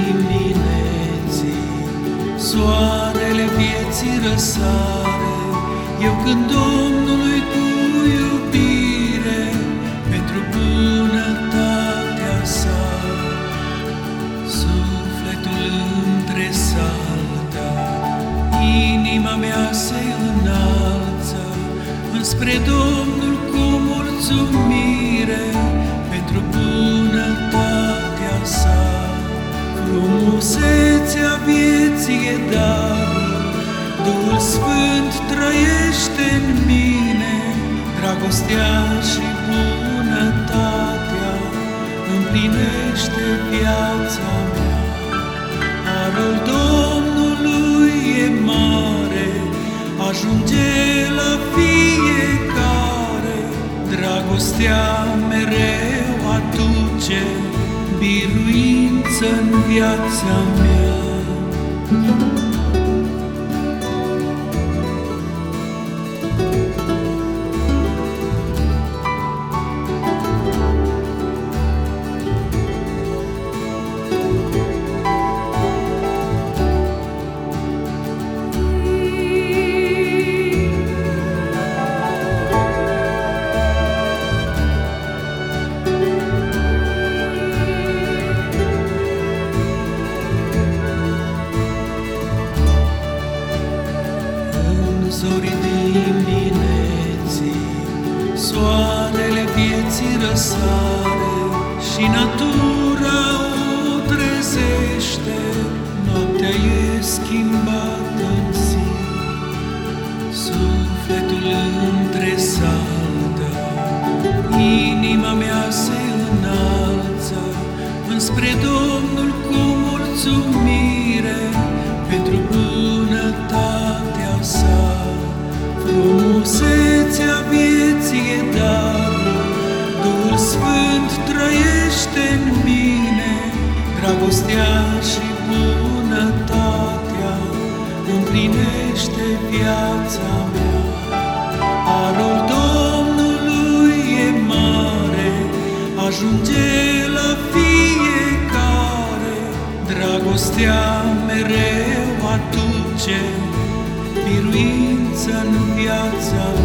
dimineții, soarele vieții răsare, eu când Domnului cu iubire, pentru bunătatea sa, sufletul între salta, inima mea se înalță, înspre Domnul cu mulțumire, pentru bunătatea vieții e darul, Duhul Sfânt trăiește în mine, dragostea și bunătatea împlinește viața mea. Harul Domnului e mare, ajunge la fiecare, dragostea mereu aduce biruință în viața mea. În zorii dimineții, soarele vieții răsare și natura o trezește, noaptea e schimbată în zi. Sufletul îmi tresaltă, inima mea se înalță înspre Domnul cu mulțumire Crește în mine dragostea și bunătatea, Împlinește viața mea. Harul Domnului e mare, ajunge la fiecare, Dragostea mereu aduce, biruință în viața mea.